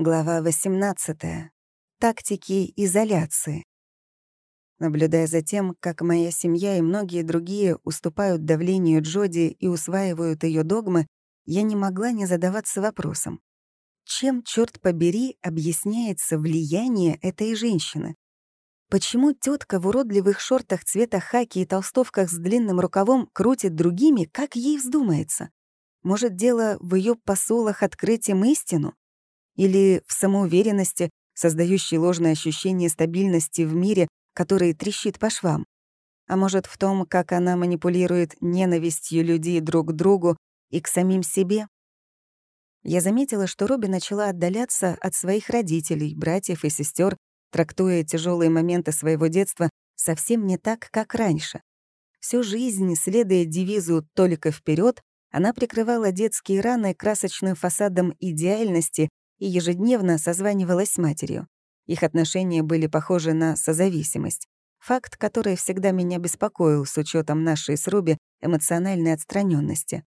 Глава 18. Тактики изоляции. Наблюдая за тем, как моя семья и многие другие уступают давлению Джоди и усваивают ее догмы, я не могла не задаваться вопросом. Чем, черт побери, объясняется влияние этой женщины? Почему тетка в уродливых шортах цвета хаки и толстовках с длинным рукавом крутит другими, как ей вздумается? Может, дело в ее посулах открытием истину? Или в самоуверенности, создающей ложное ощущение стабильности в мире, который трещит по швам. А может, в том, как она манипулирует ненавистью людей друг к другу и к самим себе? Я заметила, что Робби начала отдаляться от своих родителей, братьев и сестер, трактуя тяжелые моменты своего детства совсем не так, как раньше. Всю жизнь, следуя девизу «только вперед, она прикрывала детские раны красочным фасадом идеальности и ежедневно созванивалась с матерью. Их отношения были похожи на созависимость. Факт, который всегда меня беспокоил с учетом нашей с Руби эмоциональной отстраненности.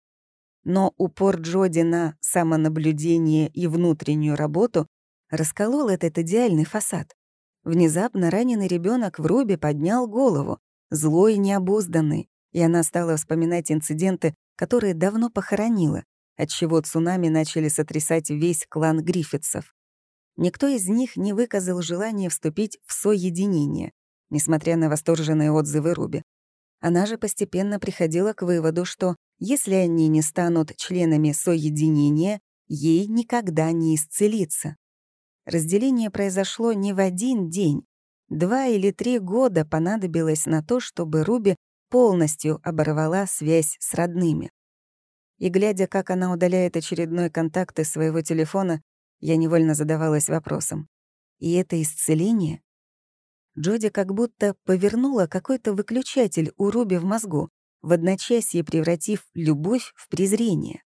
Но упор Джоди на самонаблюдение и внутреннюю работу расколол этот идеальный фасад. Внезапно раненый ребенок в Руби поднял голову, злой и необузданный, и она стала вспоминать инциденты, которые давно похоронила, отчего цунами начали сотрясать весь клан Гриффитсов. Никто из них не выказал желания вступить в соединение, несмотря на восторженные отзывы Руби. Она же постепенно приходила к выводу, что если они не станут членами соединения, ей никогда не исцелиться. Разделение произошло не в один день. Два или три года понадобилось на то, чтобы Руби полностью оборвала связь с родными. И глядя, как она удаляет очередной контакт из своего телефона, я невольно задавалась вопросом. И это исцеление? Джоди как будто повернула какой-то выключатель у Руби в мозгу, в одночасье превратив любовь в презрение.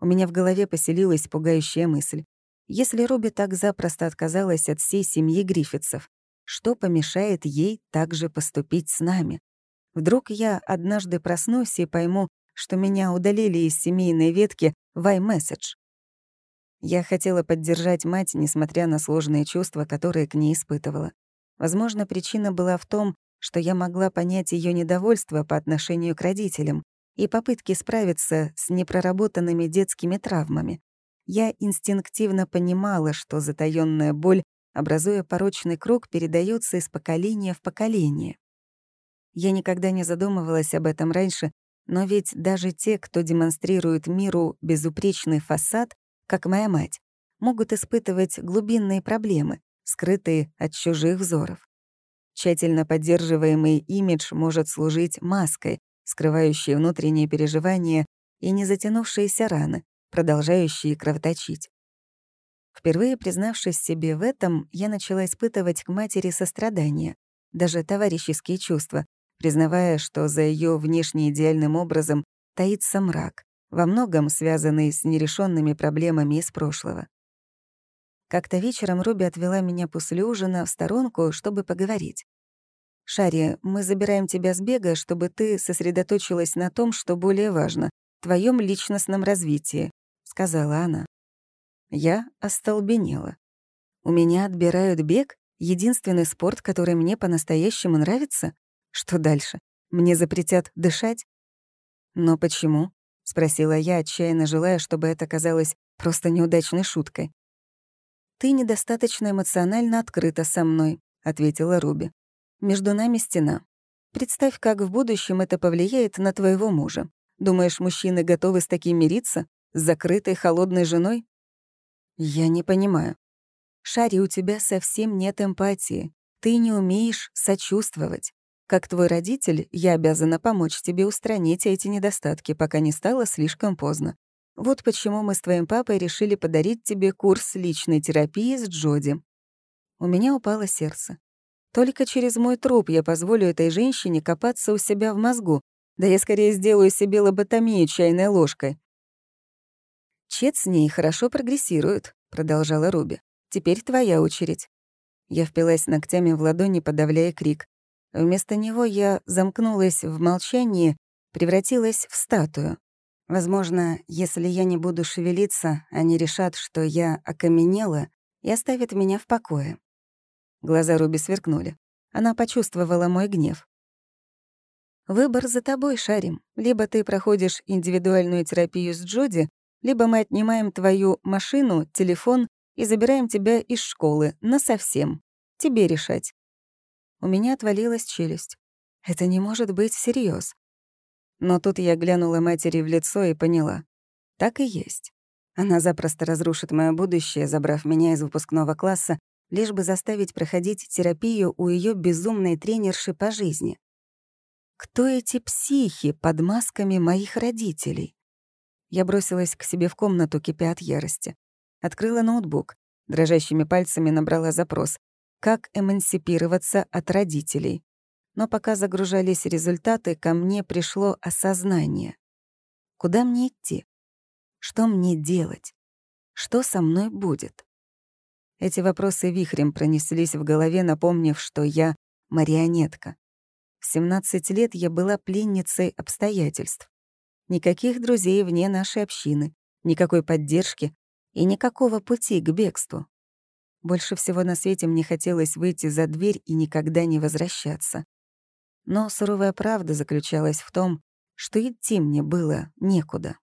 У меня в голове поселилась пугающая мысль. Если Руби так запросто отказалась от всей семьи Гриффитсов, что помешает ей также поступить с нами? Вдруг я однажды проснусь и пойму, что меня удалили из семейной ветки в iMessage. Я хотела поддержать мать, несмотря на сложные чувства, которые к ней испытывала. Возможно, причина была в том, что я могла понять ее недовольство по отношению к родителям и попытки справиться с непроработанными детскими травмами. Я инстинктивно понимала, что затаённая боль, образуя порочный круг, передается из поколения в поколение. Я никогда не задумывалась об этом раньше, но ведь даже те, кто демонстрирует миру безупречный фасад, как моя мать, могут испытывать глубинные проблемы, скрытые от чужих взоров. Тщательно поддерживаемый имидж может служить маской, скрывающей внутренние переживания и незатянувшиеся раны, продолжающие кровоточить. Впервые признавшись себе в этом, я начала испытывать к матери сострадание, даже товарищеские чувства, признавая, что за ее внешне идеальным образом таится мрак, во многом связанный с нерешенными проблемами из прошлого. Как-то вечером Руби отвела меня после ужина в сторонку, чтобы поговорить. «Шари, мы забираем тебя с бега, чтобы ты сосредоточилась на том, что более важно — твоем личностном развитии», — сказала она. Я остолбенела. «У меня отбирают бег? Единственный спорт, который мне по-настоящему нравится? Что дальше? Мне запретят дышать? Но почему? спросила я, отчаянно желая, чтобы это казалось просто неудачной шуткой. Ты недостаточно эмоционально открыта со мной, ответила Руби. Между нами стена. Представь, как в будущем это повлияет на твоего мужа. Думаешь, мужчины готовы с таким мириться? С закрытой, холодной женой? Я не понимаю. Шари, у тебя совсем нет эмпатии. Ты не умеешь сочувствовать. Как твой родитель, я обязана помочь тебе устранить эти недостатки, пока не стало слишком поздно. Вот почему мы с твоим папой решили подарить тебе курс личной терапии с Джоди. У меня упало сердце. Только через мой труп я позволю этой женщине копаться у себя в мозгу. Да я скорее сделаю себе лоботомию чайной ложкой. Чет с ней хорошо прогрессирует, продолжала Руби. Теперь твоя очередь. Я впилась ногтями в ладони, подавляя крик. Вместо него я замкнулась в молчании, превратилась в статую. Возможно, если я не буду шевелиться, они решат, что я окаменела, и оставит меня в покое. Глаза Руби сверкнули. Она почувствовала мой гнев. «Выбор за тобой, Шарим. Либо ты проходишь индивидуальную терапию с Джоди, либо мы отнимаем твою машину, телефон и забираем тебя из школы насовсем. Тебе решать». У меня отвалилась челюсть. Это не может быть всерьез. Но тут я глянула матери в лицо и поняла. Так и есть. Она запросто разрушит мое будущее, забрав меня из выпускного класса лишь бы заставить проходить терапию у ее безумной тренерши по жизни. Кто эти психи под масками моих родителей? Я бросилась к себе в комнату, кипя от ярости. Открыла ноутбук, дрожащими пальцами набрала запрос «Как эмансипироваться от родителей?». Но пока загружались результаты, ко мне пришло осознание. Куда мне идти? Что мне делать? Что со мной будет? Эти вопросы вихрем пронеслись в голове, напомнив, что я — марионетка. В 17 лет я была пленницей обстоятельств. Никаких друзей вне нашей общины, никакой поддержки и никакого пути к бегству. Больше всего на свете мне хотелось выйти за дверь и никогда не возвращаться. Но суровая правда заключалась в том, что идти мне было некуда.